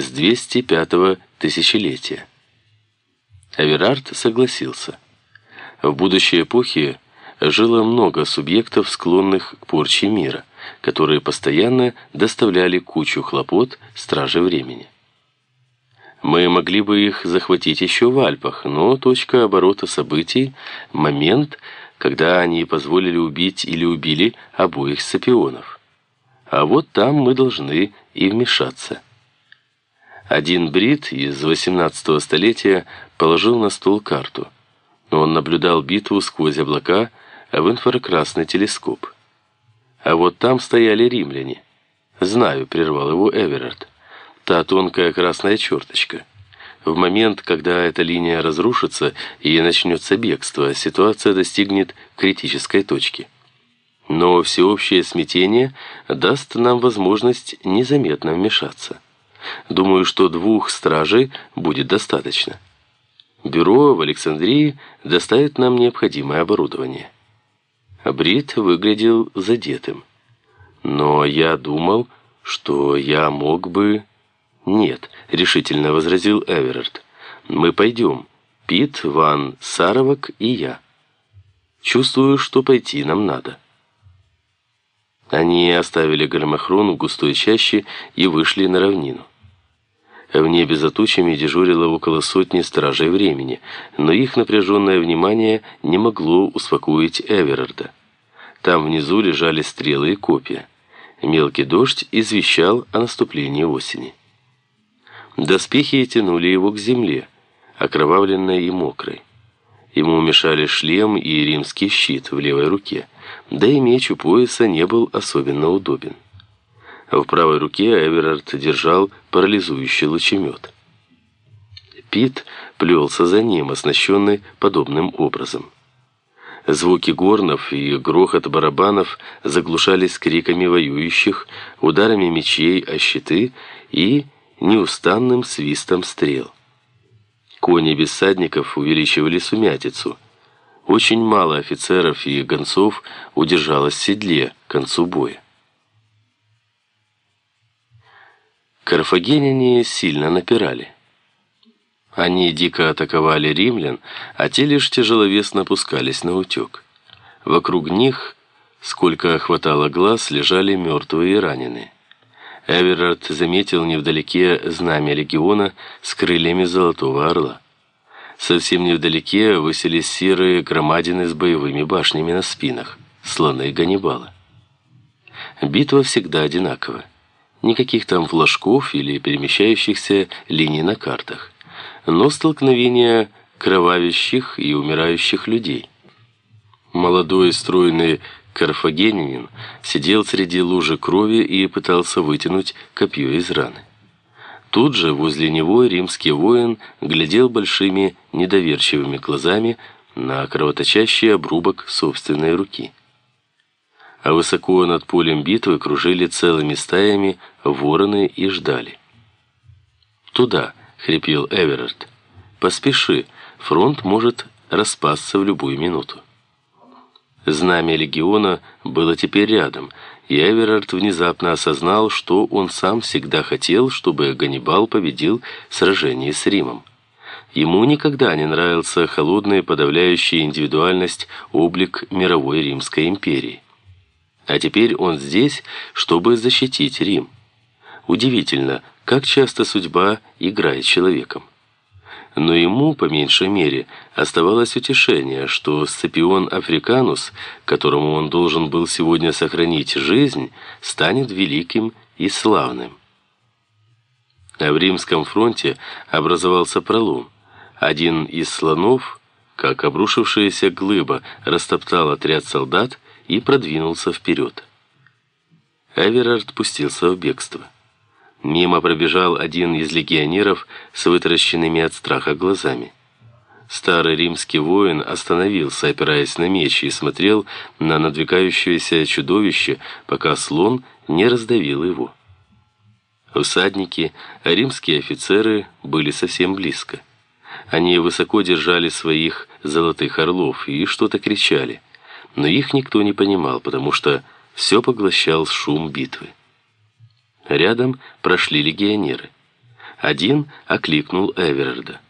с 205-го тысячелетия. Аверард согласился. В будущей эпохе жило много субъектов, склонных к порче мира, которые постоянно доставляли кучу хлопот страже времени. Мы могли бы их захватить еще в Альпах, но точка оборота событий – момент, когда они позволили убить или убили обоих сапионов. А вот там мы должны и вмешаться. Один брит из 18 столетия положил на стол карту. Он наблюдал битву сквозь облака в инфракрасный телескоп. А вот там стояли римляне. «Знаю», — прервал его Эверард. «Та тонкая красная черточка». В момент, когда эта линия разрушится и начнется бегство, ситуация достигнет критической точки. Но всеобщее смятение даст нам возможность незаметно вмешаться. Думаю, что двух стражей будет достаточно. Бюро в Александрии доставит нам необходимое оборудование. Брит выглядел задетым. Но я думал, что я мог бы... Нет, решительно возразил Эверард. Мы пойдем. Пит, Ван, Саровак и я. Чувствую, что пойти нам надо. Они оставили Гармахрон в густой чаще и вышли на равнину. В небе за тучами дежурило около сотни стражей времени, но их напряженное внимание не могло успокоить Эверарда. Там внизу лежали стрелы и копья. Мелкий дождь извещал о наступлении осени. Доспехи тянули его к земле, окровавленной и мокрой. Ему мешали шлем и римский щит в левой руке, да и меч у пояса не был особенно удобен. В правой руке Эверард держал парализующий лучемет. Пит плелся за ним, оснащенный подобным образом. Звуки горнов и грохот барабанов заглушались криками воюющих, ударами мечей о щиты и неустанным свистом стрел. Кони без всадников увеличивали сумятицу. Очень мало офицеров и гонцов удержалось в седле к концу боя. Карфагеняне сильно напирали. Они дико атаковали римлян, а те лишь тяжеловесно опускались на утек. Вокруг них, сколько хватало глаз, лежали мертвые и раненые. Эверард заметил невдалеке знамя легиона с крыльями золотого орла. Совсем невдалеке высились серые громадины с боевыми башнями на спинах, слоны Ганнибала. Битва всегда одинакова. Никаких там флажков или перемещающихся линий на картах. Но столкновения кровавящих и умирающих людей. Молодой стройный карфагенянин сидел среди лужи крови и пытался вытянуть копье из раны. Тут же возле него римский воин глядел большими недоверчивыми глазами на кровоточащий обрубок собственной руки а высоко над полем битвы кружили целыми стаями вороны и ждали. «Туда!» — хрипел Эверард. «Поспеши, фронт может распасться в любую минуту». Знамя легиона было теперь рядом, и Эверард внезапно осознал, что он сам всегда хотел, чтобы Ганнибал победил в сражении с Римом. Ему никогда не нравился холодная подавляющая индивидуальность облик мировой Римской империи. А теперь он здесь, чтобы защитить Рим. Удивительно, как часто судьба играет человеком. Но ему, по меньшей мере, оставалось утешение, что Сципион Африканус, которому он должен был сегодня сохранить жизнь, станет великим и славным. А в Римском фронте образовался пролом. Один из слонов, как обрушившаяся глыба, растоптал отряд солдат, и продвинулся вперед. Эверард пустился в бегство. Мимо пробежал один из легионеров с вытаращенными от страха глазами. Старый римский воин остановился, опираясь на меч, и смотрел на надвигающееся чудовище, пока слон не раздавил его. Усадники, римские офицеры были совсем близко. Они высоко держали своих золотых орлов и что-то кричали но их никто не понимал, потому что все поглощал шум битвы. Рядом прошли легионеры. Один окликнул Эверарда.